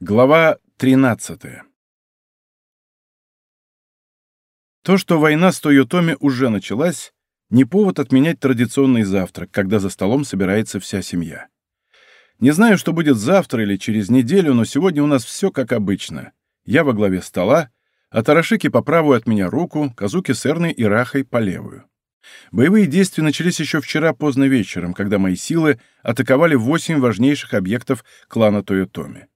Глава 13 То, что война с Тойотоми уже началась, не повод отменять традиционный завтрак, когда за столом собирается вся семья. Не знаю, что будет завтра или через неделю, но сегодня у нас все как обычно. Я во главе стола, а Тарашики по правую от меня руку, Казуки с Эрной и Рахой по левую. Боевые действия начались еще вчера поздно вечером, когда мои силы атаковали восемь важнейших объектов клана Тойотоми.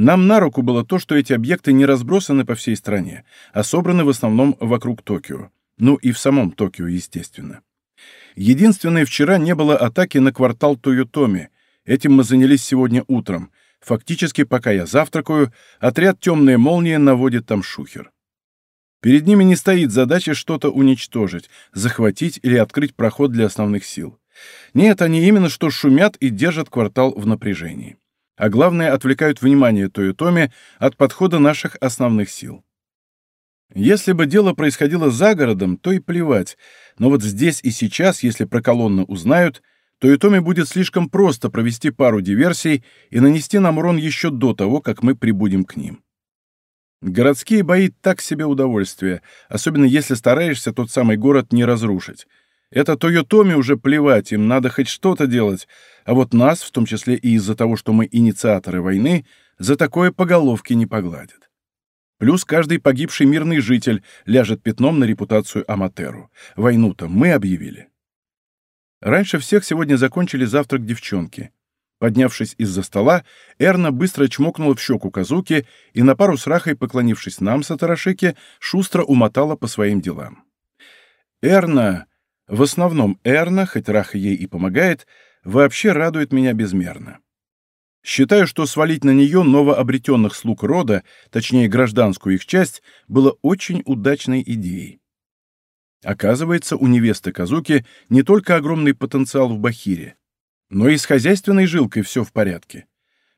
Нам на руку было то, что эти объекты не разбросаны по всей стране, а собраны в основном вокруг Токио. Ну и в самом Токио, естественно. Единственное, вчера не было атаки на квартал Тойотоми. Этим мы занялись сегодня утром. Фактически, пока я завтракаю, отряд «Темная молния» наводит там шухер. Перед ними не стоит задача что-то уничтожить, захватить или открыть проход для основных сил. Нет, они именно что шумят и держат квартал в напряжении а главное, отвлекают внимание Тойотоми от подхода наших основных сил. Если бы дело происходило за городом, то и плевать, но вот здесь и сейчас, если про колонну узнают, Тойотоми будет слишком просто провести пару диверсий и нанести нам урон еще до того, как мы прибудем к ним. Городские бои так себе удовольствие, особенно если стараешься тот самый город не разрушить. Это Тойотоми уже плевать, им надо хоть что-то делать, а вот нас, в том числе и из-за того, что мы инициаторы войны, за такое по головке не погладят. Плюс каждый погибший мирный житель ляжет пятном на репутацию Аматеру. Войну-то мы объявили. Раньше всех сегодня закончили завтрак девчонки. Поднявшись из-за стола, Эрна быстро чмокнула в щеку Казуки и на пару с Рахой, поклонившись нам, Сатарашике, шустро умотала по своим делам. Эрна, в основном Эрна, хоть Раха ей и помогает, вообще радует меня безмерно. Считаю, что свалить на нее новообретенных слуг рода, точнее гражданскую их часть, было очень удачной идеей. Оказывается, у невесты Казуки не только огромный потенциал в Бахире, но и с хозяйственной жилкой все в порядке.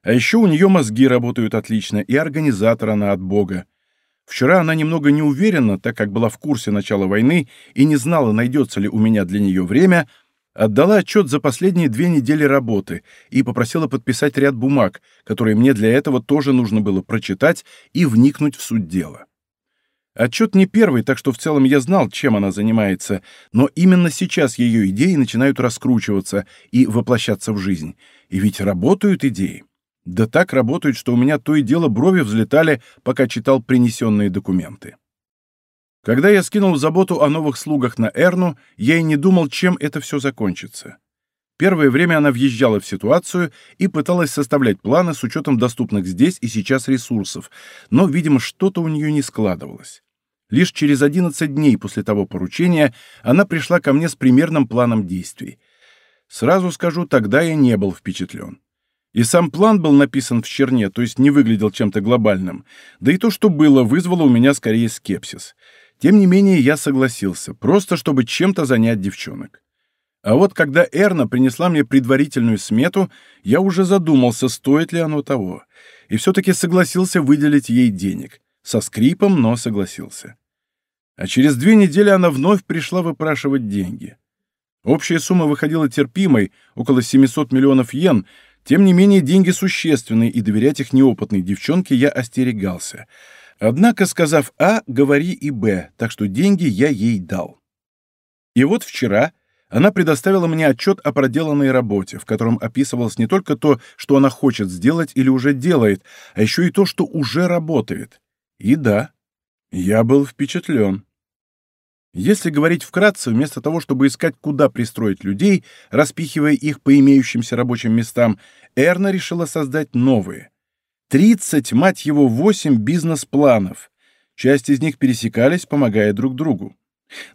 А еще у нее мозги работают отлично, и организатор она от бога. Вчера она немного не уверена, так как была в курсе начала войны и не знала, найдется ли у меня для нее время, отдала отчет за последние две недели работы и попросила подписать ряд бумаг, которые мне для этого тоже нужно было прочитать и вникнуть в суть дела. Отчет не первый, так что в целом я знал, чем она занимается, но именно сейчас ее идеи начинают раскручиваться и воплощаться в жизнь. И ведь работают идеи. Да так работают, что у меня то и дело брови взлетали, пока читал принесенные документы. Когда я скинул заботу о новых слугах на Эрну, я и не думал, чем это все закончится. Первое время она въезжала в ситуацию и пыталась составлять планы с учетом доступных здесь и сейчас ресурсов, но, видимо, что-то у нее не складывалось. Лишь через 11 дней после того поручения она пришла ко мне с примерным планом действий. Сразу скажу, тогда я не был впечатлен. И сам план был написан в черне, то есть не выглядел чем-то глобальным. Да и то, что было, вызвало у меня скорее скепсис. Тем не менее, я согласился, просто чтобы чем-то занять девчонок. А вот когда Эрна принесла мне предварительную смету, я уже задумался, стоит ли оно того. И все-таки согласился выделить ей денег. Со скрипом, но согласился. А через две недели она вновь пришла выпрашивать деньги. Общая сумма выходила терпимой, около 700 миллионов йен, тем не менее, деньги существенные, и доверять их неопытной девчонке я остерегался. Однако, сказав А, говори и Б, так что деньги я ей дал. И вот вчера она предоставила мне отчет о проделанной работе, в котором описывалось не только то, что она хочет сделать или уже делает, а еще и то, что уже работает. И да, я был впечатлен. Если говорить вкратце, вместо того, чтобы искать, куда пристроить людей, распихивая их по имеющимся рабочим местам, Эрна решила создать новые. 30, мать его, 8 бизнес-планов. Часть из них пересекались, помогая друг другу.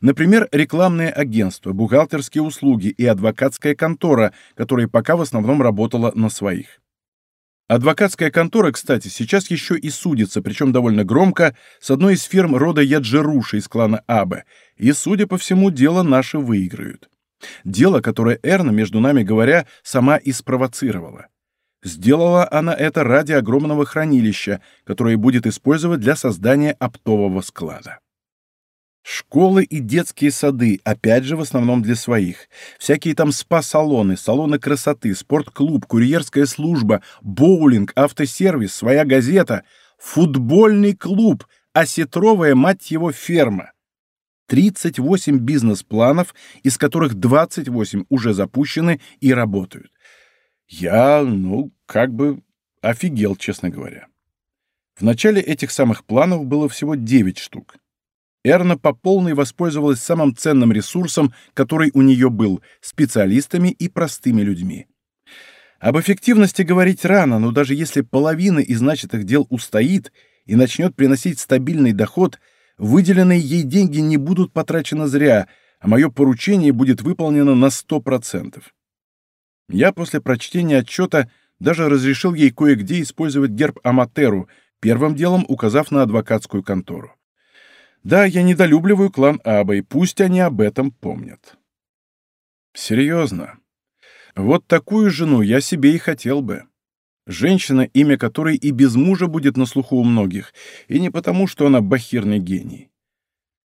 Например, рекламное агентство, бухгалтерские услуги и адвокатская контора, которая пока в основном работала на своих. Адвокатская контора, кстати, сейчас еще и судится, причем довольно громко, с одной из фирм рода Яджеруши из клана Абе, и, судя по всему, дело наше выиграют. Дело, которое Эрна, между нами говоря, сама и спровоцировала. Сделала она это ради огромного хранилища, которое будет использовать для создания оптового склада. Школы и детские сады, опять же, в основном для своих. Всякие там спа-салоны, салоны красоты, спортклуб, курьерская служба, боулинг, автосервис, своя газета, футбольный клуб, осетровая, мать его, ферма. 38 бизнес-планов, из которых 28 уже запущены и работают. Я, ну, как бы офигел, честно говоря. В начале этих самых планов было всего 9 штук. Эрна по полной воспользовалась самым ценным ресурсом, который у нее был — специалистами и простыми людьми. Об эффективности говорить рано, но даже если половина из начатых дел устоит и начнет приносить стабильный доход, выделенные ей деньги не будут потрачены зря, а мое поручение будет выполнено на 100%. Я после прочтения отчета даже разрешил ей кое-где использовать герб Аматеру, первым делом указав на адвокатскую контору. Да, я недолюбливаю клан Абой, пусть они об этом помнят. Серьезно. Вот такую жену я себе и хотел бы. Женщина, имя которой и без мужа будет на слуху у многих, и не потому, что она бахирный гений.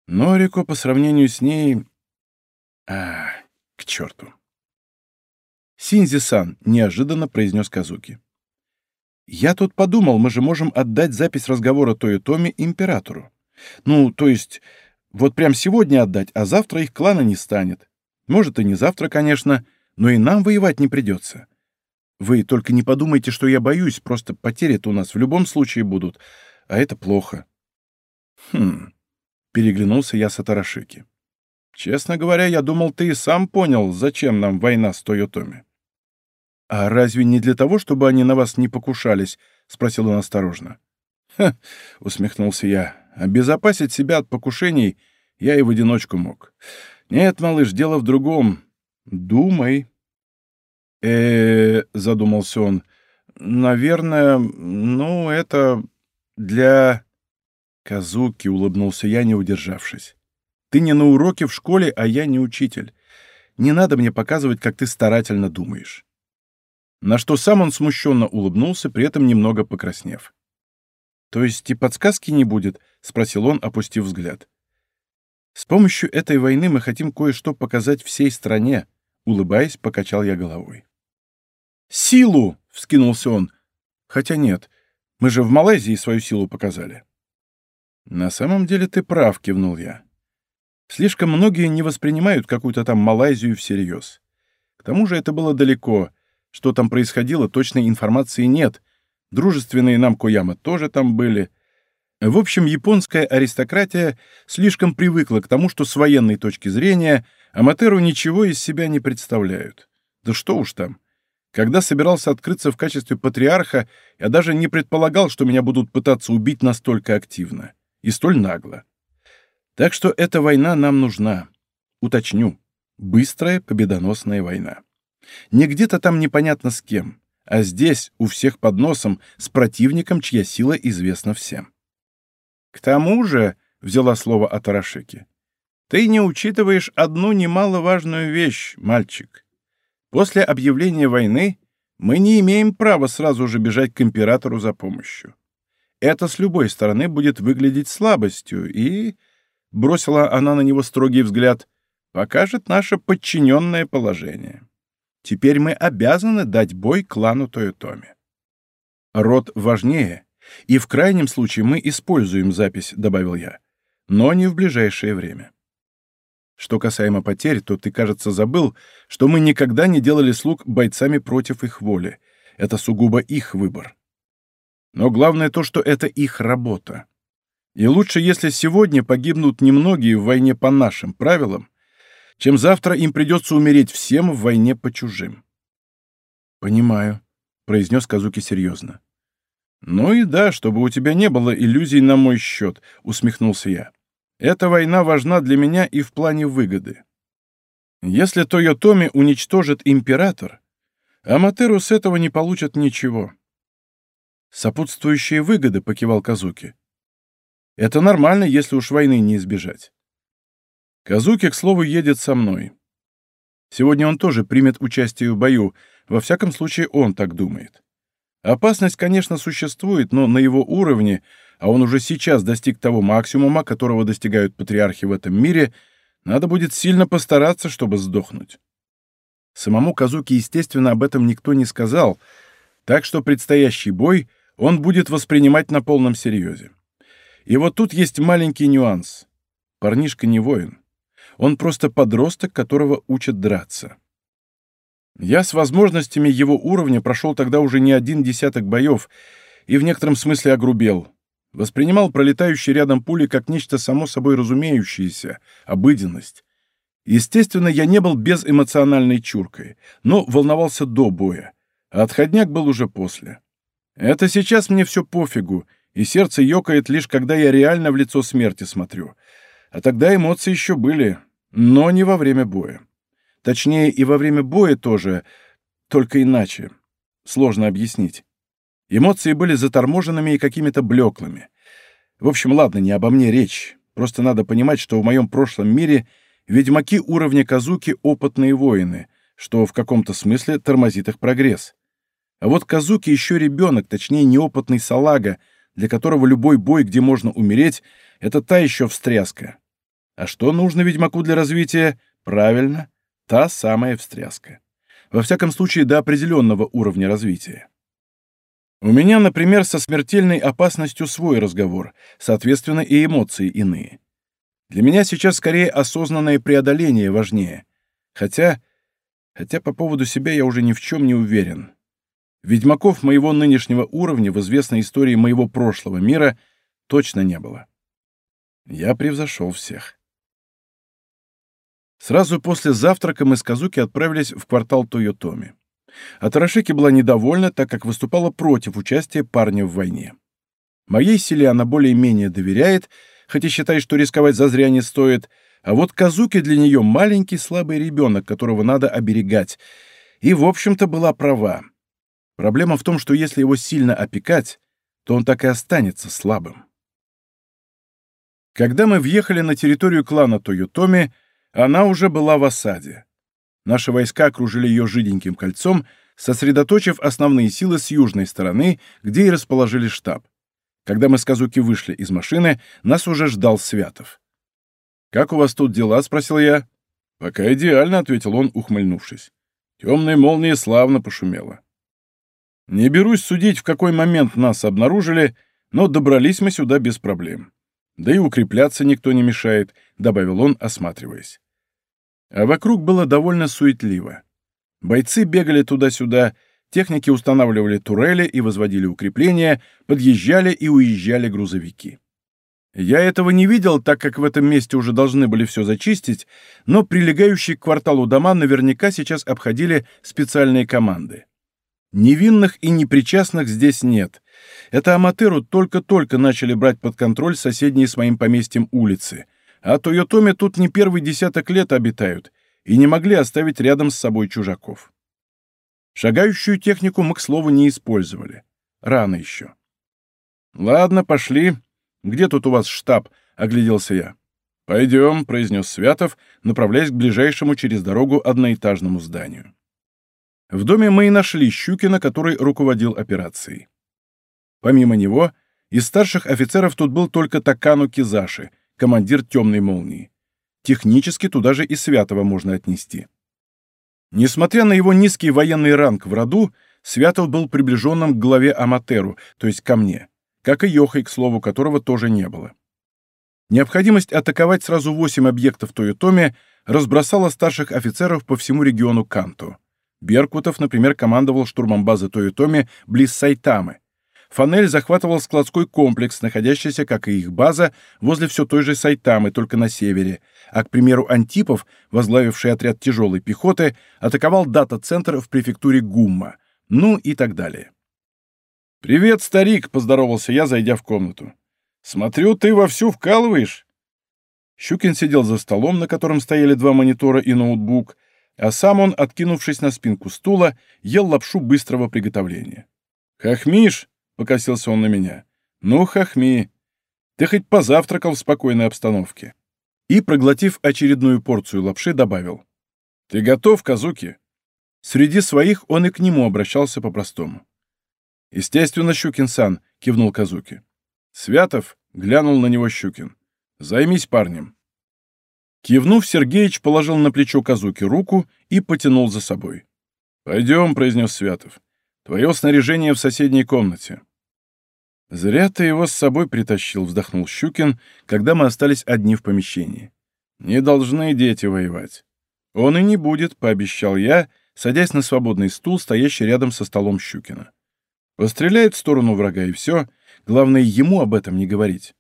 Но Рико по сравнению с ней... А, к черту. «Синзи-сан», — неожиданно произнес Казуки. «Я тут подумал, мы же можем отдать запись разговора Тойотоми императору. Ну, то есть, вот прям сегодня отдать, а завтра их клана не станет. Может, и не завтра, конечно, но и нам воевать не придется. Вы только не подумайте, что я боюсь, просто потери-то у нас в любом случае будут, а это плохо. Хм, переглянулся я с Атарашики. Честно говоря, я думал, ты и сам понял, зачем нам война с Тойотоми. «А разве не для того, чтобы они на вас не покушались?» — спросил он осторожно. «Ха!» — усмехнулся я. Обезопасить себя от покушений я и в одиночку мог. Нет, малыш, дело в другом. Думай. э задумался он. Наверное, ну, это для... Казуки, улыбнулся я, не удержавшись. Ты не на уроке в школе, а я не учитель. Не надо мне показывать, как ты старательно думаешь. На что сам он смущенно улыбнулся, при этом немного покраснев. То есть и подсказки не будет, — спросил он, опустив взгляд. «С помощью этой войны мы хотим кое-что показать всей стране», — улыбаясь, покачал я головой. «Силу!» — вскинулся он. «Хотя нет, мы же в Малайзии свою силу показали». «На самом деле ты прав», — кивнул я. «Слишком многие не воспринимают какую-то там Малайзию всерьез. К тому же это было далеко. Что там происходило, точной информации нет. Дружественные нам Кояма тоже там были». В общем, японская аристократия слишком привыкла к тому, что с военной точки зрения Аматеру ничего из себя не представляют. Да что уж там. Когда собирался открыться в качестве патриарха, я даже не предполагал, что меня будут пытаться убить настолько активно и столь нагло. Так что эта война нам нужна. Уточню. Быстрая победоносная война. Не где-то там непонятно с кем, а здесь, у всех под носом, с противником, чья сила известна всем. К тому же, — взяла слово Атарашики, — ты не учитываешь одну немаловажную вещь, мальчик. После объявления войны мы не имеем права сразу же бежать к императору за помощью. Это с любой стороны будет выглядеть слабостью и, — бросила она на него строгий взгляд, — покажет наше подчиненное положение. Теперь мы обязаны дать бой клану Тойотоми. Род важнее — и в крайнем случае мы используем запись», — добавил я. «Но не в ближайшее время». Что касаемо потерь, то ты, кажется, забыл, что мы никогда не делали слуг бойцами против их воли. Это сугубо их выбор. Но главное то, что это их работа. И лучше, если сегодня погибнут немногие в войне по нашим правилам, чем завтра им придется умереть всем в войне по чужим. «Понимаю», — произнес Казуки серьезно. «Ну и да, чтобы у тебя не было иллюзий на мой счет», — усмехнулся я. «Эта война важна для меня и в плане выгоды. Если Тойотоми уничтожит император, Аматеру с этого не получат ничего». «Сопутствующие выгоды», — покивал Казуки. «Это нормально, если уж войны не избежать». Казуки, к слову, едет со мной. Сегодня он тоже примет участие в бою, во всяком случае он так думает. Опасность, конечно, существует, но на его уровне, а он уже сейчас достиг того максимума, которого достигают патриархи в этом мире, надо будет сильно постараться, чтобы сдохнуть. Самому Казуки, естественно, об этом никто не сказал, так что предстоящий бой он будет воспринимать на полном серьезе. И вот тут есть маленький нюанс. Парнишка не воин. Он просто подросток, которого учат драться. Я с возможностями его уровня прошел тогда уже не один десяток боев и в некотором смысле огрубел. Воспринимал пролетающие рядом пули как нечто само собой разумеющееся, обыденность. Естественно, я не был безэмоциональной чуркой, но волновался до боя, а отходняк был уже после. Это сейчас мне все пофигу, и сердце ёкает лишь когда я реально в лицо смерти смотрю. А тогда эмоции еще были, но не во время боя. Точнее, и во время боя тоже, только иначе. Сложно объяснить. Эмоции были заторможенными и какими-то блеклыми. В общем, ладно, не обо мне речь. Просто надо понимать, что в моем прошлом мире ведьмаки уровня Казуки — опытные воины, что в каком-то смысле тормозит их прогресс. А вот Казуки еще ребенок, точнее, неопытный салага, для которого любой бой, где можно умереть, — это та еще встряска. А что нужно ведьмаку для развития? Правильно, та самая встряска. Во всяком случае, до определенного уровня развития. У меня, например, со смертельной опасностью свой разговор, соответственно, и эмоции иные. Для меня сейчас скорее осознанное преодоление важнее. Хотя, хотя по поводу себя я уже ни в чем не уверен. Ведьмаков моего нынешнего уровня в известной истории моего прошлого мира точно не было. Я превзошел всех. Сразу после завтрака мы с Казуки отправились в квартал Тойотоми. А Тарашики была недовольна, так как выступала против участия парня в войне. Моей силе она более-менее доверяет, хотя считает, что рисковать зазря не стоит, а вот Казуки для нее маленький слабый ребенок, которого надо оберегать. И, в общем-то, была права. Проблема в том, что если его сильно опекать, то он так и останется слабым. Когда мы въехали на территорию клана Тойотоми, она уже была в осаде. Наши войска окружили ее жиденьким кольцом, сосредоточив основные силы с южной стороны, где и расположили штаб. Когда мы с Казуки вышли из машины, нас уже ждал Святов. «Как у вас тут дела?» — спросил я. «Пока идеально», — ответил он, ухмыльнувшись. Темная молния славно пошумела. Не берусь судить, в какой момент нас обнаружили, но добрались мы сюда без проблем. Да и укрепляться никто не мешает, добавил он, осматриваясь. А вокруг было довольно суетливо. Бойцы бегали туда-сюда, техники устанавливали турели и возводили укрепления, подъезжали и уезжали грузовики. Я этого не видел, так как в этом месте уже должны были все зачистить, но прилегающие к кварталу дома наверняка сейчас обходили специальные команды. Невинных и непричастных здесь нет. Это Аматеру только-только начали брать под контроль соседние с моим поместьем улицы, а Тойотоми тут не первый десяток лет обитают и не могли оставить рядом с собой чужаков. Шагающую технику мы, к слову, не использовали. Рано еще. «Ладно, пошли. Где тут у вас штаб?» — огляделся я. «Пойдем», — произнес Святов, направляясь к ближайшему через дорогу одноэтажному зданию. В доме мы и нашли Щукина, который руководил операцией. Помимо него, из старших офицеров тут был только Такану Кизаши, командир «Темной молнии». Технически туда же и Святого можно отнести. Несмотря на его низкий военный ранг в роду, Святов был приближенным к главе Аматеру, то есть ко мне, как и Йохой, к слову, которого тоже не было. Необходимость атаковать сразу восемь объектов Тойотоми разбросала старших офицеров по всему региону Канто. Беркутов, например, командовал штурмом базы Тойотоми близ Сайтамы. Фанель захватывал складской комплекс, находящийся, как и их база, возле все той же Сайтамы, только на севере, а, к примеру, Антипов, возглавивший отряд тяжелой пехоты, атаковал дата-центр в префектуре Гумма, ну и так далее. «Привет, старик!» — поздоровался я, зайдя в комнату. «Смотрю, ты вовсю вкалываешь!» Щукин сидел за столом, на котором стояли два монитора и ноутбук, а сам он, откинувшись на спинку стула, ел лапшу быстрого приготовления. «Хохмишь?» — покосился он на меня. «Ну, хохми. Ты хоть позавтракал в спокойной обстановке». И, проглотив очередную порцию лапши, добавил. «Ты готов, Казуки?» Среди своих он и к нему обращался по-простому. «Естественно, Щукин-сан», — кивнул Казуки. «Святов», — глянул на него Щукин. «Займись парнем». Кивнув, Сергеич положил на плечо Казуки руку и потянул за собой. «Пойдем», — произнес Святов. «Твое снаряжение в соседней комнате». «Зря ты его с собой притащил», — вздохнул Щукин, когда мы остались одни в помещении. «Не должны дети воевать». «Он и не будет», — пообещал я, садясь на свободный стул, стоящий рядом со столом Щукина. «Постреляет в сторону врага, и все. Главное, ему об этом не говорить».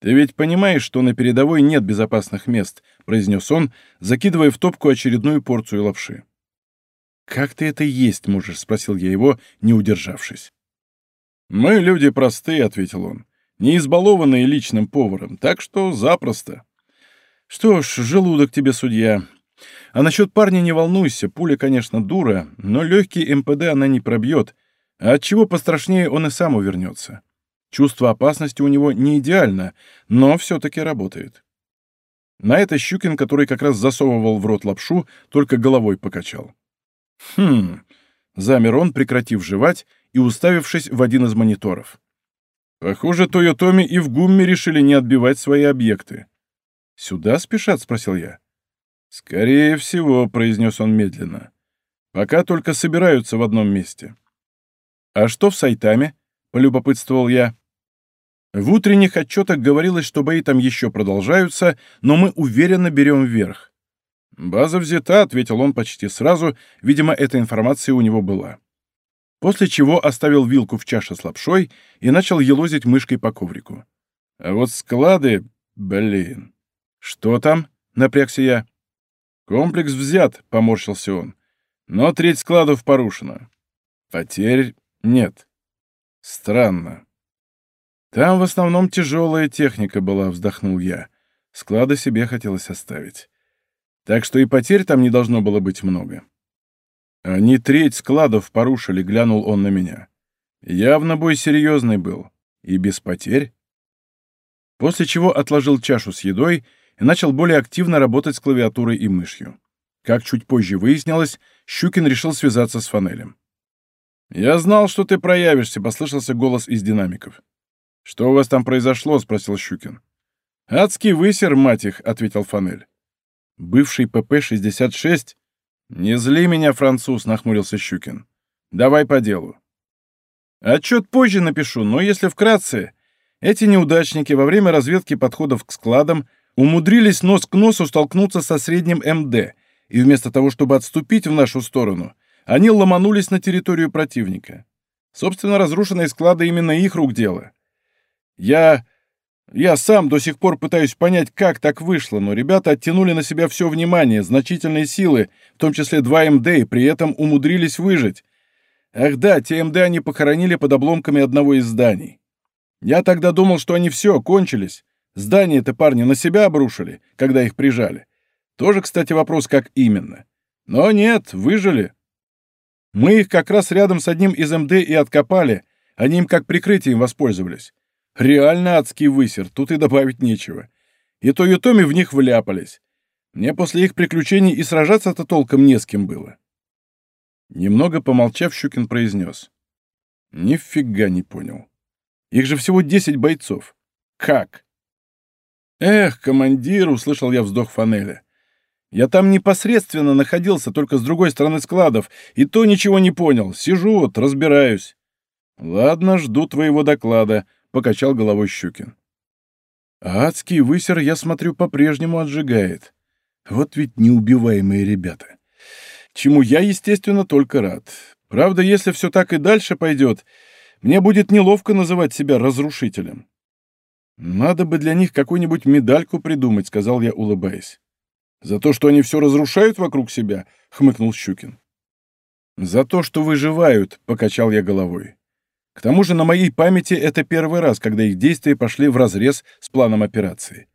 «Ты ведь понимаешь, что на передовой нет безопасных мест», — произнес он, закидывая в топку очередную порцию лапши. «Как ты это есть можешь?» — спросил я его, не удержавшись. «Мы люди простые», — ответил он, — «не избалованные личным поваром, так что запросто». «Что ж, желудок тебе, судья. А насчет парня не волнуйся, пуля, конечно, дура, но легкий МПД она не пробьет, а от чего пострашнее он и сам увернется. Чувство опасности у него не идеально, но все-таки работает». На это Щукин, который как раз засовывал в рот лапшу, только головой покачал. «Хм...» — замер он, прекратив жевать, и уставившись в один из мониторов. «Похоже, Тойотоми и в Гумме решили не отбивать свои объекты». «Сюда спешат?» — спросил я. «Скорее всего», — произнес он медленно. «Пока только собираются в одном месте». «А что в Сайтаме?» — полюбопытствовал я. В утренних отчетах говорилось, что бои там еще продолжаются, но мы уверенно берем вверх. «База взята», — ответил он почти сразу, видимо, эта информация у него была после чего оставил вилку в чаше с лапшой и начал елозить мышкой по коврику. А вот склады... Блин. Что там? Напрягся я. Комплекс взят, поморщился он. Но треть складов порушена. Потерь нет. Странно. Там в основном тяжелая техника была, вздохнул я. Склады себе хотелось оставить. Так что и потерь там не должно было быть много. Они треть складов порушили, глянул он на меня. Явно бой серьезный был. И без потерь. После чего отложил чашу с едой и начал более активно работать с клавиатурой и мышью. Как чуть позже выяснилось, Щукин решил связаться с Фанелем. «Я знал, что ты проявишься», — послышался голос из динамиков. «Что у вас там произошло?» — спросил Щукин. «Адский высер, мать их», — ответил Фанель. Бывший ПП-66 «Не зли меня, француз», — нахмурился Щукин. «Давай по делу». «Отчет позже напишу, но если вкратце, эти неудачники во время разведки подходов к складам умудрились нос к носу столкнуться со средним МД, и вместо того, чтобы отступить в нашу сторону, они ломанулись на территорию противника. Собственно, разрушенные склады именно их рук дело. Я я сам до сих пор пытаюсь понять, как так вышло, но ребята оттянули на себя все внимание, значительные силы, в том числе два МД, и при этом умудрились выжить. Ах да, те МД они похоронили под обломками одного из зданий. Я тогда думал, что они все, кончились. Здания-то парни на себя обрушили, когда их прижали. Тоже, кстати, вопрос, как именно. Но нет, выжили. Мы их как раз рядом с одним из МД и откопали, они им как прикрытием воспользовались. Реально адский высер, тут и добавить нечего. И то Ютоми в них вляпались. Мне после их приключений и сражаться-то толком не с кем было. Немного помолчав, Щукин произнес. Нифига не понял. Их же всего десять бойцов. Как? Эх, командир, услышал я вздох Фанеля. Я там непосредственно находился, только с другой стороны складов, и то ничего не понял. Сижу вот, разбираюсь. Ладно, жду твоего доклада, — покачал головой Щукин. адский высер, я смотрю, по-прежнему отжигает. Вот ведь неубиваемые ребята. Чему я, естественно, только рад. Правда, если все так и дальше пойдет, мне будет неловко называть себя разрушителем. «Надо бы для них какую-нибудь медальку придумать», — сказал я, улыбаясь. «За то, что они все разрушают вокруг себя?» — хмыкнул Щукин. «За то, что выживают», — покачал я головой. К тому же на моей памяти это первый раз, когда их действия пошли вразрез с планом операции.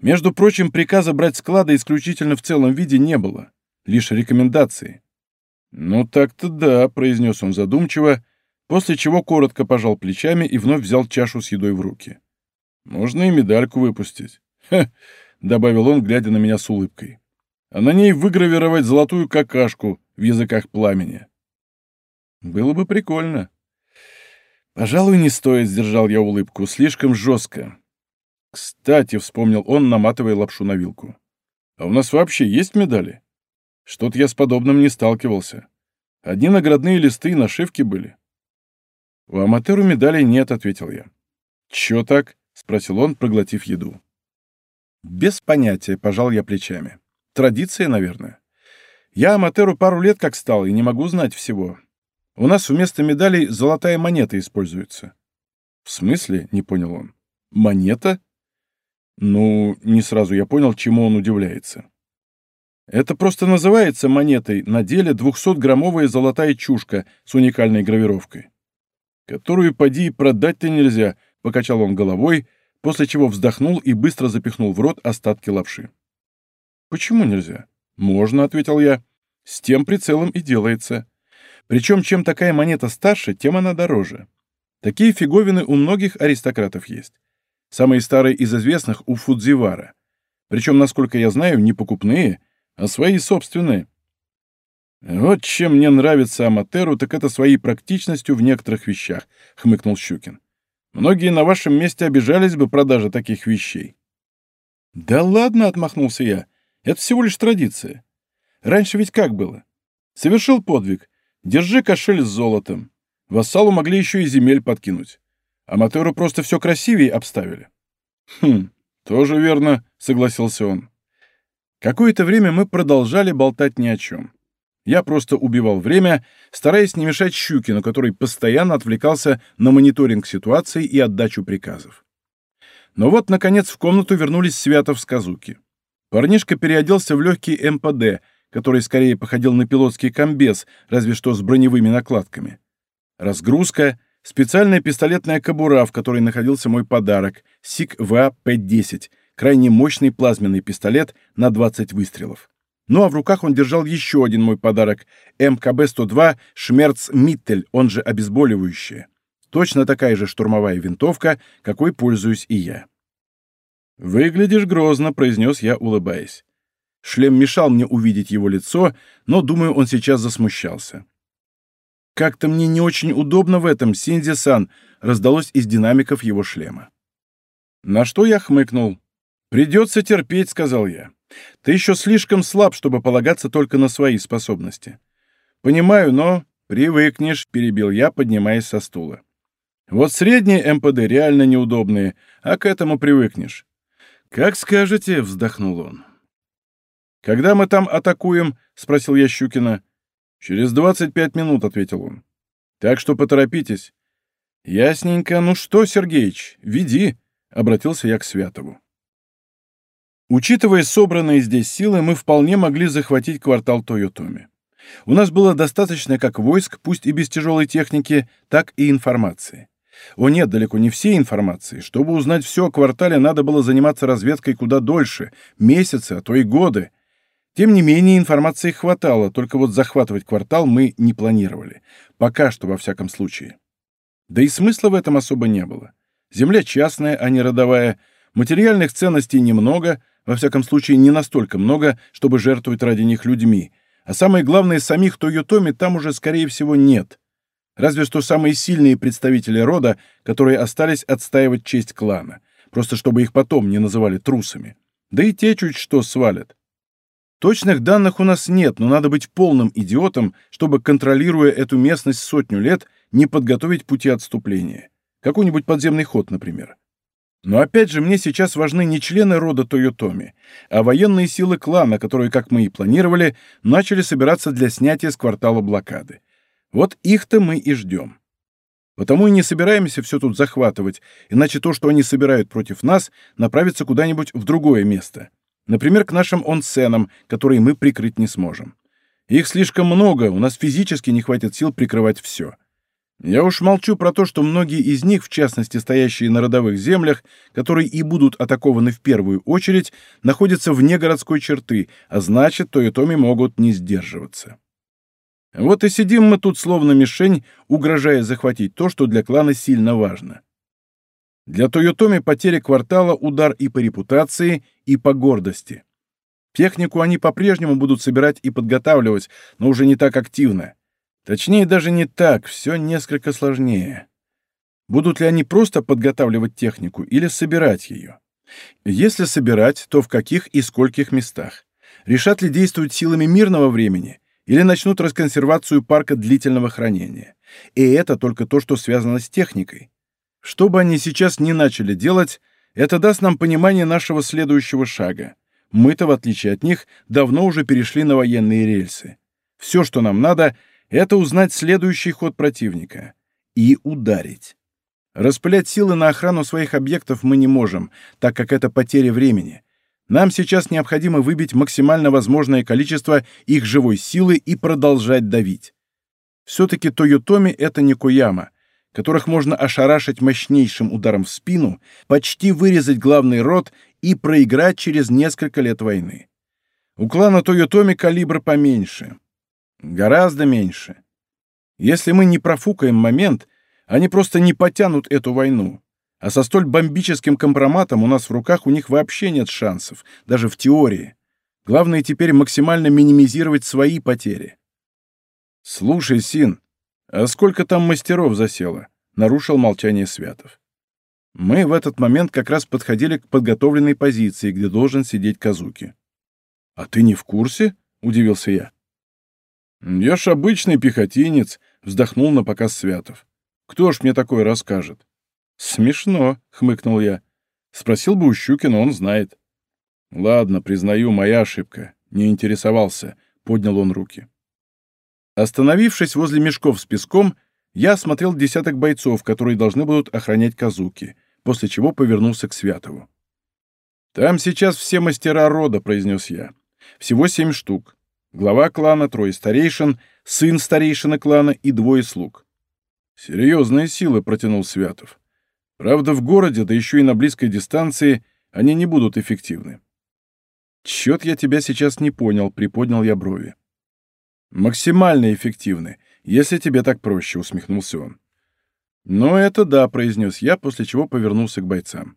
Между прочим, приказа брать склады исключительно в целом виде не было, лишь рекомендации. «Ну так-то да», — произнес он задумчиво, после чего коротко пожал плечами и вновь взял чашу с едой в руки. «Можно и медальку выпустить». Добавил он, глядя на меня с улыбкой. «А на ней выгравировать золотую какашку в языках пламени». «Было бы прикольно», «Пожалуй, не стоит», — сдержал я улыбку. «Слишком жестко». «Кстати», — вспомнил он, наматывая лапшу на вилку. «А у нас вообще есть медали? Что-то я с подобным не сталкивался. Одни наградные листы и нашивки были». «У Аматеру медалей нет», — ответил я. «Чё так?» — спросил он, проглотив еду. «Без понятия», — пожал я плечами. «Традиция, наверное. Я Аматеру пару лет как стал и не могу знать всего. У нас вместо медалей золотая монета используется». «В смысле?» — не понял он. «Монета?» Ну, не сразу я понял, чему он удивляется. Это просто называется монетой, на деле 200-граммовая золотая чушка с уникальной гравировкой. Которую поди продать-то нельзя, покачал он головой, после чего вздохнул и быстро запихнул в рот остатки лапши. Почему нельзя? Можно, ответил я. С тем прицелом и делается. Причем, чем такая монета старше, тем она дороже. Такие фиговины у многих аристократов есть. Самые старые из известных у Фудзивара. Причем, насколько я знаю, не покупные, а свои собственные. «Вот чем мне нравится Аматеру, так это своей практичностью в некоторых вещах», — хмыкнул Щукин. «Многие на вашем месте обижались бы продажа таких вещей». «Да ладно», — отмахнулся я, — «это всего лишь традиция. Раньше ведь как было? Совершил подвиг, держи кошель с золотом. Вассалу могли еще и земель подкинуть. Аматеру просто все красивее обставили». «Хм, тоже верно», — согласился он. Какое-то время мы продолжали болтать ни о чем. Я просто убивал время, стараясь не мешать Щукину, который постоянно отвлекался на мониторинг ситуации и отдачу приказов. Но вот, наконец, в комнату вернулись Святов с Казуки. Парнишка переоделся в легкий МПД, который скорее походил на пилотский комбез, разве что с броневыми накладками. Разгрузка, специальная пистолетная кобура, в которой находился мой подарок, СИК-ВА-510, крайне мощный плазменный пистолет на 20 выстрелов. Ну а в руках он держал еще один мой подарок — МКБ-102 «Шмерц Миттель», он же обезболивающее. Точно такая же штурмовая винтовка, какой пользуюсь и я. «Выглядишь грозно», — произнес я, улыбаясь. Шлем мешал мне увидеть его лицо, но, думаю, он сейчас засмущался. «Как-то мне не очень удобно в этом, Синзи-сан», — раздалось из динамиков его шлема. На что я хмыкнул. «Придется терпеть», — сказал я. Ты еще слишком слаб, чтобы полагаться только на свои способности. Понимаю, но привыкнешь, перебил я, поднимаясь со стула. Вот средние МПД реально неудобные, а к этому привыкнешь. Как скажете, вздохнул он. Когда мы там атакуем? спросил я Щукина. Через двадцать пять минут, ответил он. Так что поторопитесь. Ясненько. Ну что, Сергеич, веди, обратился я к Святову. Учитывая собранные здесь силы, мы вполне могли захватить квартал Тойотоми. У нас было достаточно как войск, пусть и без тяжелой техники, так и информации. О нет, далеко не всей информации. Чтобы узнать все о квартале, надо было заниматься разведкой куда дольше, месяцы, а то и годы. Тем не менее, информации хватало, только вот захватывать квартал мы не планировали. Пока что, во всяком случае. Да и смысла в этом особо не было. Земля частная, а не родовая, материальных ценностей немного — во всяком случае, не настолько много, чтобы жертвовать ради них людьми. А самое главное, самих Тойотоми там уже, скорее всего, нет. Разве что самые сильные представители рода, которые остались отстаивать честь клана. Просто чтобы их потом не называли трусами. Да и те чуть что свалят. Точных данных у нас нет, но надо быть полным идиотом, чтобы, контролируя эту местность сотню лет, не подготовить пути отступления. Какой-нибудь подземный ход, например. Но опять же, мне сейчас важны не члены рода Тойотоми, а военные силы клана, которые, как мы и планировали, начали собираться для снятия с квартала блокады. Вот их-то мы и ждем. Потому и не собираемся все тут захватывать, иначе то, что они собирают против нас, направится куда-нибудь в другое место. Например, к нашим онсенам, которые мы прикрыть не сможем. Их слишком много, у нас физически не хватит сил прикрывать все. Я уж молчу про то, что многие из них, в частности стоящие на родовых землях, которые и будут атакованы в первую очередь, находятся вне городской черты, а значит, то и Томи могут не сдерживаться. Вот и сидим мы тут словно мишень, угрожая захватить то, что для клана сильно важно. Для Тойотоми потеря квартала — удар и по репутации, и по гордости. Технику они по-прежнему будут собирать и подготавливать, но уже не так активно. Точнее, даже не так, все несколько сложнее. Будут ли они просто подготавливать технику или собирать ее? Если собирать, то в каких и скольких местах? Решат ли действовать силами мирного времени или начнут расконсервацию парка длительного хранения? И это только то, что связано с техникой. Что бы они сейчас ни начали делать, это даст нам понимание нашего следующего шага. Мы-то, в отличие от них, давно уже перешли на военные рельсы. Все, что нам надо, это узнать следующий ход противника и ударить. Распылять силы на охрану своих объектов мы не можем, так как это потеря времени. Нам сейчас необходимо выбить максимально возможное количество их живой силы и продолжать давить. Все-таки Тойотоми — это не Куяма, которых можно ошарашить мощнейшим ударом в спину, почти вырезать главный род и проиграть через несколько лет войны. У клана Тойотоми калибр поменьше. Гораздо меньше. Если мы не профукаем момент, они просто не потянут эту войну. А со столь бомбическим компроматом у нас в руках у них вообще нет шансов, даже в теории. Главное теперь максимально минимизировать свои потери. «Слушай, Син, а сколько там мастеров засело?» — нарушил молчание Святов. Мы в этот момент как раз подходили к подготовленной позиции, где должен сидеть Казуки. «А ты не в курсе?» — удивился я. «Я ж обычный пехотинец», — вздохнул на показ Святов. «Кто ж мне такое расскажет?» «Смешно», — хмыкнул я. Спросил бы у Щукина, он знает. «Ладно, признаю, моя ошибка. Не интересовался», — поднял он руки. Остановившись возле мешков с песком, я осмотрел десяток бойцов, которые должны будут охранять Казуки, после чего повернулся к Святову. «Там сейчас все мастера рода», — произнес я. «Всего семь штук. Глава клана, трое старейшин, сын старейшины клана и двое слуг». «Серьезные силы», — протянул Святов. «Правда, в городе, да еще и на близкой дистанции, они не будут эффективны». «Чет я тебя сейчас не понял», — приподнял я брови. «Максимально эффективны, если тебе так проще», — усмехнулся он. «Ну, это да», — произнес я, после чего повернулся к бойцам.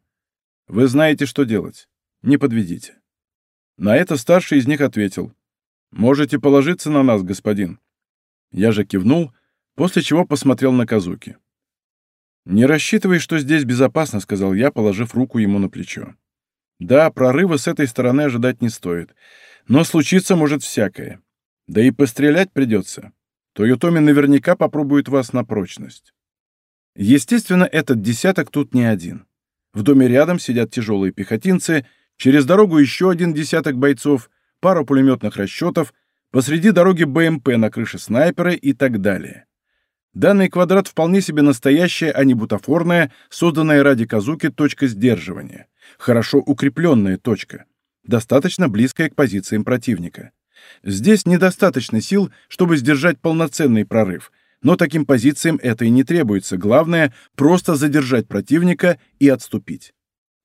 «Вы знаете, что делать. Не подведите». На это старший из них ответил. «Можете положиться на нас, господин». Я же кивнул, после чего посмотрел на Казуки. «Не рассчитывай, что здесь безопасно», — сказал я, положив руку ему на плечо. «Да, прорыва с этой стороны ожидать не стоит, но случиться может всякое. Да и пострелять придется. Тойотоми наверняка попробует вас на прочность. Естественно, этот десяток тут не один. В доме рядом сидят тяжелые пехотинцы, через дорогу еще один десяток бойцов, пару пулеметных расчетов, посреди дороги БМП на крыше снайперы и так далее. Данный квадрат вполне себе настоящая, а не бутафорная, созданная ради Казуки точка сдерживания. Хорошо укрепленная точка. Достаточно близкая к позициям противника. Здесь недостаточно сил, чтобы сдержать полноценный прорыв, но таким позициям это и не требуется. Главное — просто задержать противника и отступить.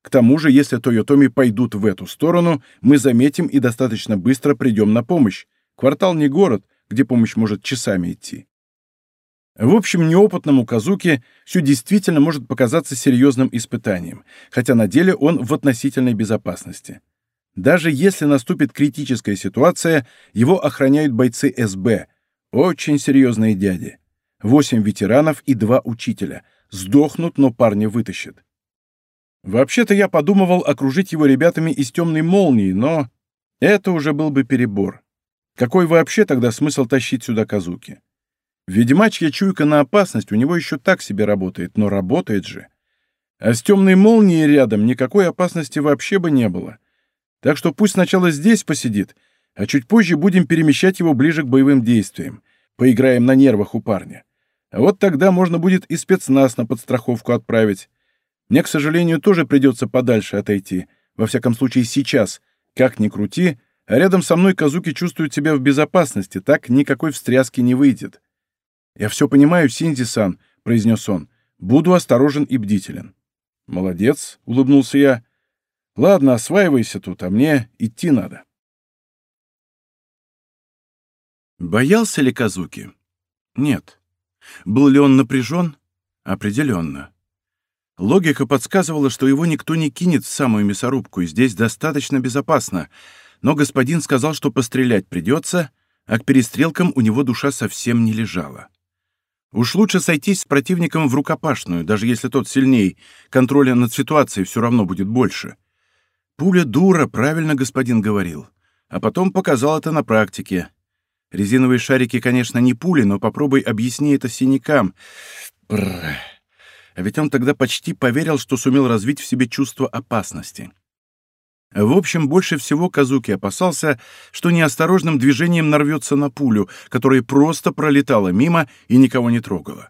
К тому же, если Тойотоми пойдут в эту сторону, мы заметим и достаточно быстро придем на помощь. Квартал не город, где помощь может часами идти. В общем, неопытному Казуке все действительно может показаться серьезным испытанием, хотя на деле он в относительной безопасности. Даже если наступит критическая ситуация, его охраняют бойцы СБ. Очень серьезные дяди. Восемь ветеранов и два учителя. Сдохнут, но парня вытащат. Вообще-то я подумывал окружить его ребятами из темной молнии, но это уже был бы перебор. Какой вообще тогда смысл тащить сюда Казуки? Ведьмачья чуйка на опасность у него еще так себе работает, но работает же. А с темной молнией рядом никакой опасности вообще бы не было. Так что пусть сначала здесь посидит, а чуть позже будем перемещать его ближе к боевым действиям. Поиграем на нервах у парня. А вот тогда можно будет и спецназ на подстраховку отправить. Мне, к сожалению, тоже придется подальше отойти. Во всяком случае, сейчас. Как ни крути, а рядом со мной Казуки чувствует себя в безопасности, так никакой встряски не выйдет. «Я все понимаю, Синзи-сан», — произнес он. «Буду осторожен и бдителен». «Молодец», — улыбнулся я. Ладно, осваивайся тут, а мне идти надо. Боялся ли Казуки? Нет. Был ли он напряжен? Определенно. Логика подсказывала, что его никто не кинет в самую мясорубку, и здесь достаточно безопасно, но господин сказал, что пострелять придется, а к перестрелкам у него душа совсем не лежала. Уж лучше сойтись с противником в рукопашную, даже если тот сильней, контроля над ситуацией все равно будет больше. Пуля дура, правильно господин говорил. А потом показал это на практике. Резиновые шарики, конечно, не пули, но попробуй объясни это синякам. Бррр. А ведь он тогда почти поверил, что сумел развить в себе чувство опасности. В общем, больше всего Казуки опасался, что неосторожным движением нарвется на пулю, которая просто пролетала мимо и никого не трогала.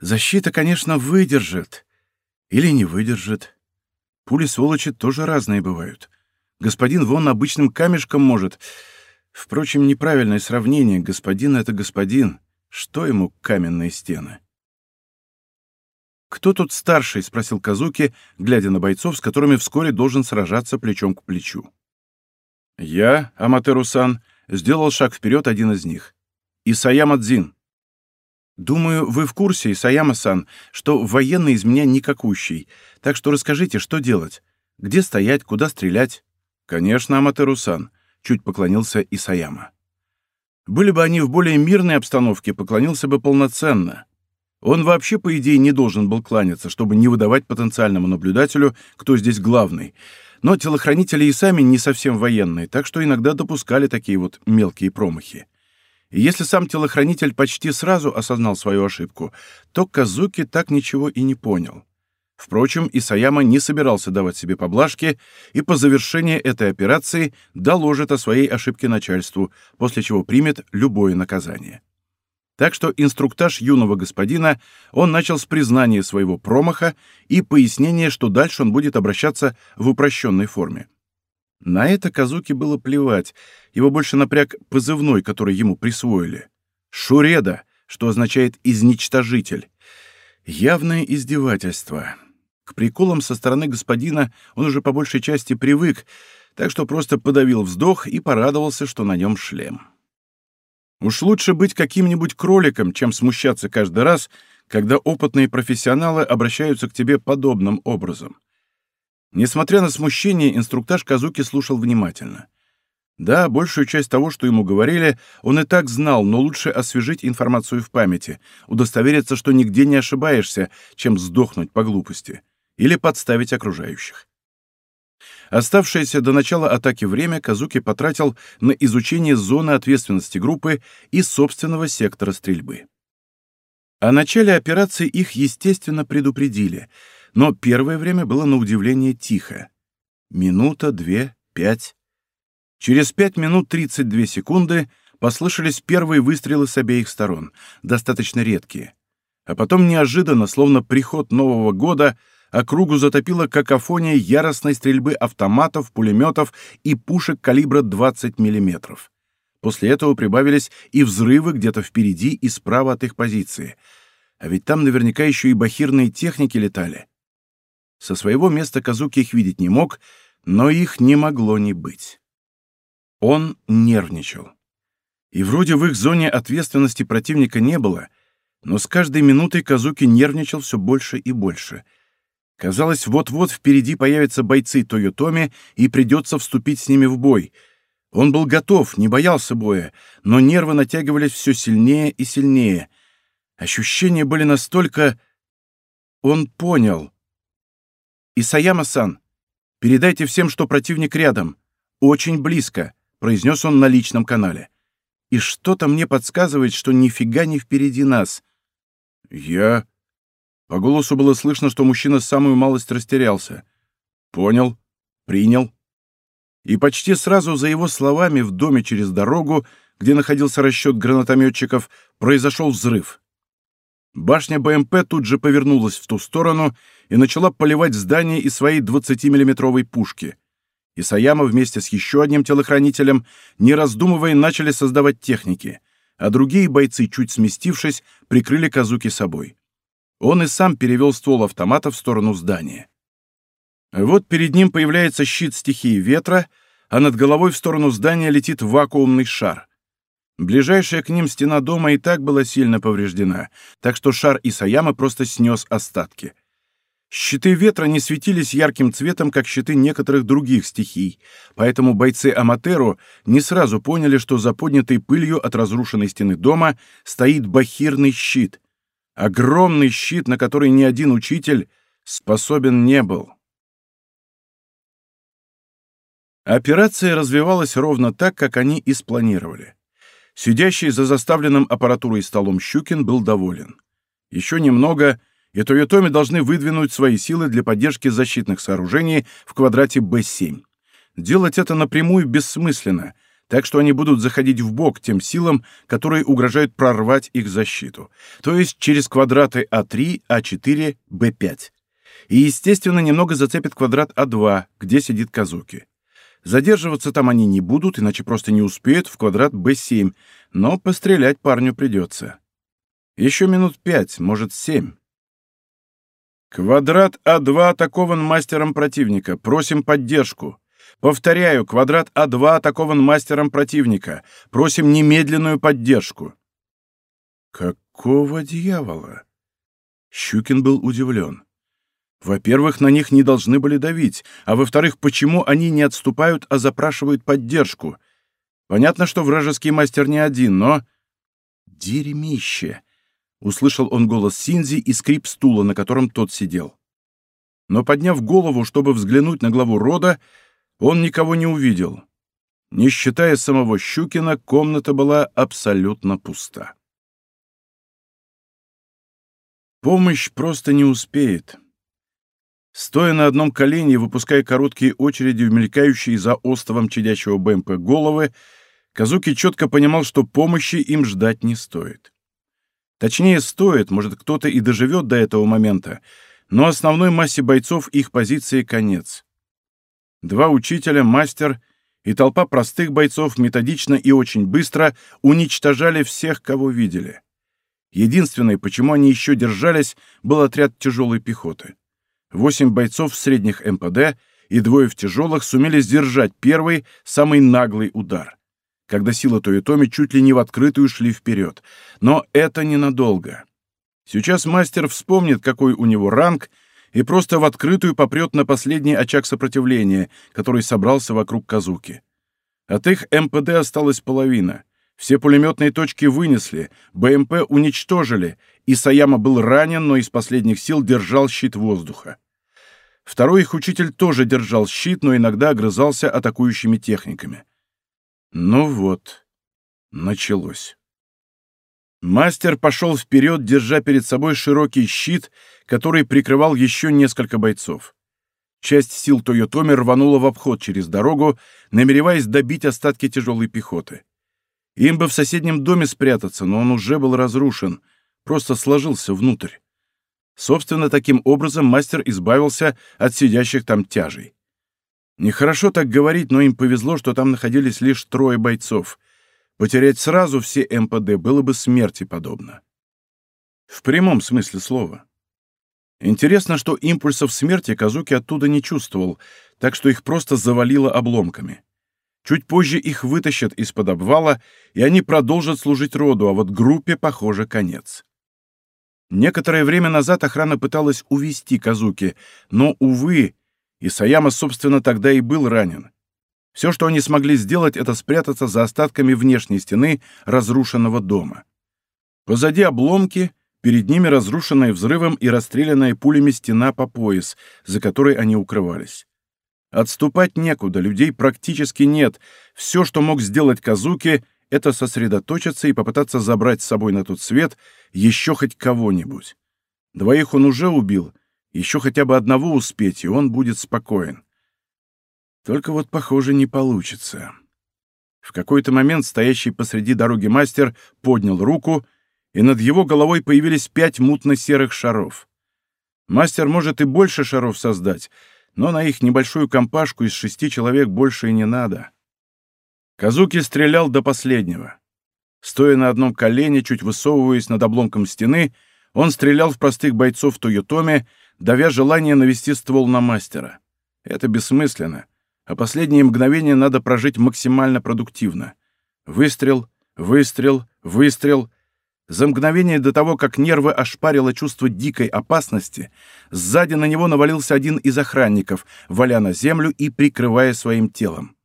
Защита, конечно, выдержит. Или не выдержит. Пули сволочи тоже разные бывают. Господин вон обычным камешком может. Впрочем, неправильное сравнение. Господин — это господин. Что ему каменные стены? «Кто тут старший?» — спросил Казуки, глядя на бойцов, с которыми вскоре должен сражаться плечом к плечу. «Я, Аматеру-сан», — сделал шаг вперед один из них. «Исаяма Дзин». «Думаю, вы в курсе, Исаяма-сан, что военный из меня никакущий, так что расскажите, что делать? Где стоять, куда стрелять?» «Конечно, Аматеру-сан», — чуть поклонился Исаяма. «Были бы они в более мирной обстановке, поклонился бы полноценно». Он вообще, по идее, не должен был кланяться, чтобы не выдавать потенциальному наблюдателю, кто здесь главный. Но телохранители и сами не совсем военные, так что иногда допускали такие вот мелкие промахи. И если сам телохранитель почти сразу осознал свою ошибку, то Казуки так ничего и не понял. Впрочем, Исаяма не собирался давать себе поблажки и по завершении этой операции доложит о своей ошибке начальству, после чего примет любое наказание. Так что инструктаж юного господина он начал с признания своего промаха и пояснения, что дальше он будет обращаться в упрощенной форме. На это Казуки было плевать, его больше напряг позывной, который ему присвоили. «Шуреда», что означает «изничтожитель». Явное издевательство. К приколам со стороны господина он уже по большей части привык, так что просто подавил вздох и порадовался, что на нем шлем. Уж лучше быть каким-нибудь кроликом, чем смущаться каждый раз, когда опытные профессионалы обращаются к тебе подобным образом. Несмотря на смущение, инструктаж Казуки слушал внимательно. Да, большую часть того, что ему говорили, он и так знал, но лучше освежить информацию в памяти, удостовериться, что нигде не ошибаешься, чем сдохнуть по глупости или подставить окружающих. Оставшееся до начала атаки время Казуки потратил на изучение зоны ответственности группы и собственного сектора стрельбы. О начале операции их, естественно, предупредили, но первое время было на удивление тихо. Минута, две, пять. Через пять минут тридцать две секунды послышались первые выстрелы с обеих сторон, достаточно редкие. А потом неожиданно, словно приход Нового года, округу затопила какофония яростной стрельбы автоматов, пулеметов и пушек калибра 20 мм. После этого прибавились и взрывы где-то впереди и справа от их позиции. А ведь там наверняка еще и бахирные техники летали. Со своего места Казуки их видеть не мог, но их не могло не быть. Он нервничал. И вроде в их зоне ответственности противника не было, но с каждой минутой Казуки нервничал все больше и больше — Казалось, вот-вот впереди появятся бойцы Тойотоми и придется вступить с ними в бой. Он был готов, не боялся боя, но нервы натягивались все сильнее и сильнее. Ощущения были настолько... Он понял. «Исаяма-сан, передайте всем, что противник рядом. Очень близко», — произнес он на личном канале. «И что-то мне подсказывает, что нифига не впереди нас». «Я...» По голосу было слышно, что мужчина самую малость растерялся. «Понял. Принял». И почти сразу за его словами в доме через дорогу, где находился расчет гранатометчиков, произошел взрыв. Башня БМП тут же повернулась в ту сторону и начала поливать здание из своей 20-миллиметровой пушки. Исаяма вместе с еще одним телохранителем, не раздумывая, начали создавать техники, а другие бойцы, чуть сместившись, прикрыли Казуки собой. Он и сам перевел ствол автомата в сторону здания. Вот перед ним появляется щит стихии ветра, а над головой в сторону здания летит вакуумный шар. Ближайшая к ним стена дома и так была сильно повреждена, так что шар Исаяма просто снес остатки. Щиты ветра не светились ярким цветом, как щиты некоторых других стихий, поэтому бойцы Аматеру не сразу поняли, что за поднятой пылью от разрушенной стены дома стоит бахирный щит, Огромный щит, на который ни один учитель способен не был. Операция развивалась ровно так, как они и спланировали. Сидящий за заставленным аппаратурой столом Щукин был доволен. Еще немного, и Тойотоми должны выдвинуть свои силы для поддержки защитных сооружений в квадрате Б7. Делать это напрямую бессмысленно, так что они будут заходить в бок тем силам, которые угрожают прорвать их защиту, то есть через квадраты А3, А4, Б5. И, естественно, немного зацепит квадрат А2, где сидит Казуки. Задерживаться там они не будут, иначе просто не успеют в квадрат Б7, но пострелять парню придется. Еще минут пять, может, семь. Квадрат А2 атакован мастером противника. Просим поддержку. Повторяю, квадрат А2 атакован мастером противника. Просим немедленную поддержку. Какого дьявола? Щукин был удивлен. Во-первых, на них не должны были давить, а во-вторых, почему они не отступают, а запрашивают поддержку? Понятно, что вражеский мастер не один, но... Дерьмище! Услышал он голос Синзи и скрип стула, на котором тот сидел. Но, подняв голову, чтобы взглянуть на главу рода, он никого не увидел. Не считая самого Щукина, комната была абсолютно пуста. Помощь просто не успеет. Стоя на одном колене выпуская короткие очереди в мелькающие за островом чадящего БМП головы, Казуки четко понимал, что помощи им ждать не стоит. Точнее, стоит, может, кто-то и доживет до этого момента, но основной массе бойцов их позиции конец. Два учителя, мастер и толпа простых бойцов методично и очень быстро уничтожали всех, кого видели. Единственное, почему они еще держались, был отряд тяжелой пехоты. Восемь бойцов средних МПД и двое в тяжелых сумели сдержать первый, самый наглый удар, когда сила Тойотоми чуть ли не в открытую шли вперед. Но это ненадолго. Сейчас мастер вспомнит, какой у него ранг, и просто в открытую попрет на последний очаг сопротивления, который собрался вокруг Казуки. От их МПД осталась половина. Все пулеметные точки вынесли, БМП уничтожили, и Саяма был ранен, но из последних сил держал щит воздуха. Второй их учитель тоже держал щит, но иногда огрызался атакующими техниками. Ну вот, началось. Мастер пошел вперед, держа перед собой широкий щит, который прикрывал еще несколько бойцов. Часть сил Тойотоми рванула в обход через дорогу, намереваясь добить остатки тяжелой пехоты. Им бы в соседнем доме спрятаться, но он уже был разрушен, просто сложился внутрь. Собственно, таким образом мастер избавился от сидящих там тяжей. Нехорошо так говорить, но им повезло, что там находились лишь трое бойцов. Потерять сразу все МПД было бы смерти подобно. В прямом смысле слова. Интересно, что импульсов смерти Казуки оттуда не чувствовал, так что их просто завалило обломками. Чуть позже их вытащат из-под обвала, и они продолжат служить роду, а вот группе, похоже, конец. Некоторое время назад охрана пыталась увести Казуки, но, увы, Исаяма, собственно, тогда и был ранен. Все, что они смогли сделать, это спрятаться за остатками внешней стены разрушенного дома. Позади обломки, перед ними разрушенная взрывом и расстрелянная пулями стена по пояс, за которой они укрывались. Отступать некуда, людей практически нет. Все, что мог сделать Казуки, это сосредоточиться и попытаться забрать с собой на тот свет еще хоть кого-нибудь. Двоих он уже убил, еще хотя бы одного успеть, и он будет спокоен. Только вот, похоже, не получится. В какой-то момент стоящий посреди дороги мастер поднял руку, и над его головой появились пять мутно-серых шаров. Мастер может и больше шаров создать, но на их небольшую компашку из шести человек больше и не надо. Казуки стрелял до последнего. Стоя на одном колене, чуть высовываясь над обломком стены, он стрелял в простых бойцов Тойотоми, давя желание навести ствол на мастера. Это бессмысленно, а последние мгновения надо прожить максимально продуктивно. Выстрел, выстрел, выстрел. За мгновение до того, как нервы ошпарило чувство дикой опасности, сзади на него навалился один из охранников, валя на землю и прикрывая своим телом.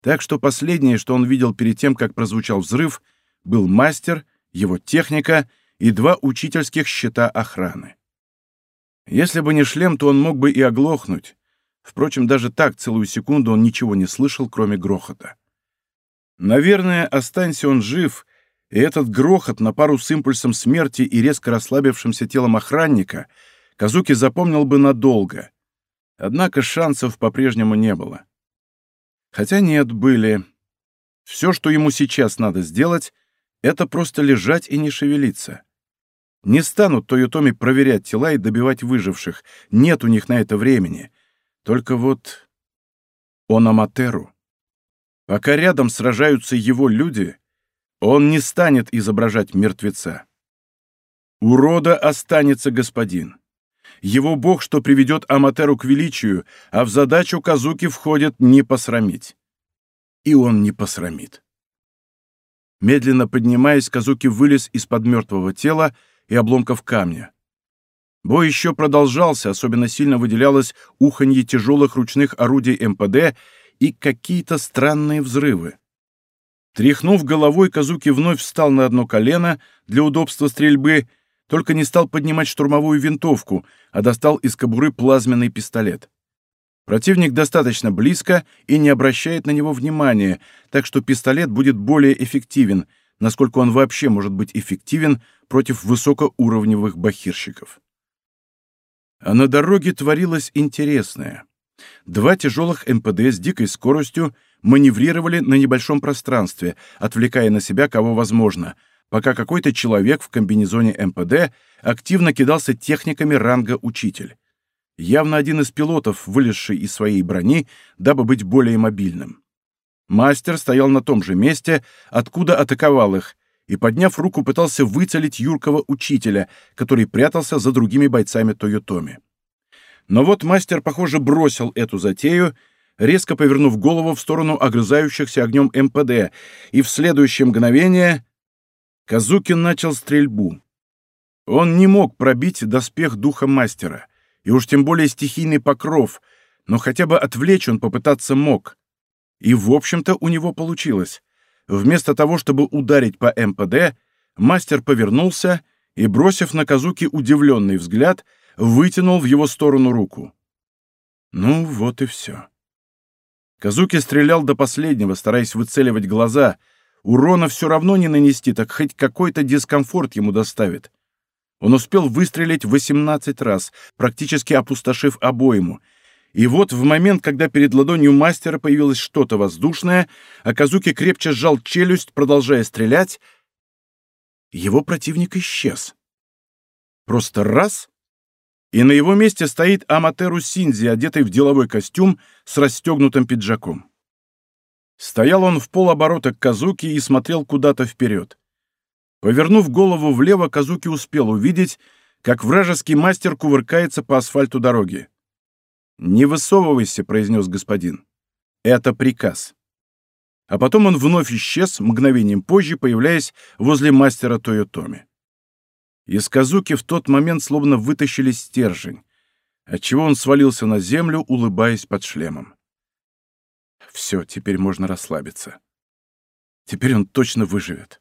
Так что последнее, что он видел перед тем, как прозвучал взрыв, был мастер, его техника и два учительских щита охраны. Если бы не шлем, то он мог бы и оглохнуть. Впрочем, даже так целую секунду он ничего не слышал, кроме грохота. Наверное, останься он жив, и этот грохот на пару с импульсом смерти и резко расслабившимся телом охранника Казуки запомнил бы надолго. Однако шансов по-прежнему не было. Хотя нет, были. Все, что ему сейчас надо сделать, это просто лежать и не шевелиться. Не станут Тойотоми проверять тела и добивать выживших. Нет у них на это времени. Только вот он Аматеру. Пока рядом сражаются его люди, он не станет изображать мертвеца. У рода останется господин. Его бог, что приведет Аматеру к величию, а в задачу Казуки входит не посрамить. И он не посрамит. Медленно поднимаясь, Казуки вылез из-под мертвого тела и обломков камня. Бой еще продолжался, особенно сильно выделялось уханье тяжелых ручных орудий МПД и какие-то странные взрывы. Тряхнув головой, Казуки вновь встал на одно колено для удобства стрельбы, только не стал поднимать штурмовую винтовку, а достал из кобуры плазменный пистолет. Противник достаточно близко и не обращает на него внимания, так что пистолет будет более эффективен, насколько он вообще может быть эффективен против высокоуровневых бахирщиков. А на дороге творилось интересное. Два тяжелых МПД с дикой скоростью маневрировали на небольшом пространстве, отвлекая на себя кого возможно, пока какой-то человек в комбинезоне МПД активно кидался техниками ранга «учитель». Явно один из пилотов, вылезший из своей брони, дабы быть более мобильным. Мастер стоял на том же месте, откуда атаковал их, и, подняв руку, пытался выцелить юркого учителя, который прятался за другими бойцами Тойотоми. Но вот мастер, похоже, бросил эту затею, резко повернув голову в сторону огрызающихся огнем МПД, и в следующее мгновение Казуки начал стрельбу. Он не мог пробить доспех духа мастера, и уж тем более стихийный покров, но хотя бы отвлечь он попытаться мог. И, в общем-то, у него получилось. Вместо того, чтобы ударить по МПД, мастер повернулся и, бросив на Казуки удивленный взгляд, вытянул в его сторону руку. Ну, вот и все. Казуки стрелял до последнего, стараясь выцеливать глаза. Урона все равно не нанести, так хоть какой-то дискомфорт ему доставит. Он успел выстрелить 18 раз, практически опустошив обойму. И вот в момент, когда перед ладонью мастера появилось что-то воздушное, а Казуки крепче сжал челюсть, продолжая стрелять, его противник исчез. Просто раз — и на его месте стоит Аматеру Синзи, одетый в деловой костюм с расстегнутым пиджаком. Стоял он в полоборота к Казуки и смотрел куда-то вперед. Повернув голову влево, Казуки успел увидеть, как вражеский мастер кувыркается по асфальту дороги. «Не высовывайся», — произнес господин. «Это приказ». А потом он вновь исчез, мгновением позже появляясь возле мастера Тойотоми. Из Казуки в тот момент словно вытащили стержень, отчего он свалился на землю, улыбаясь под шлемом. Все, теперь можно расслабиться. Теперь он точно выживет.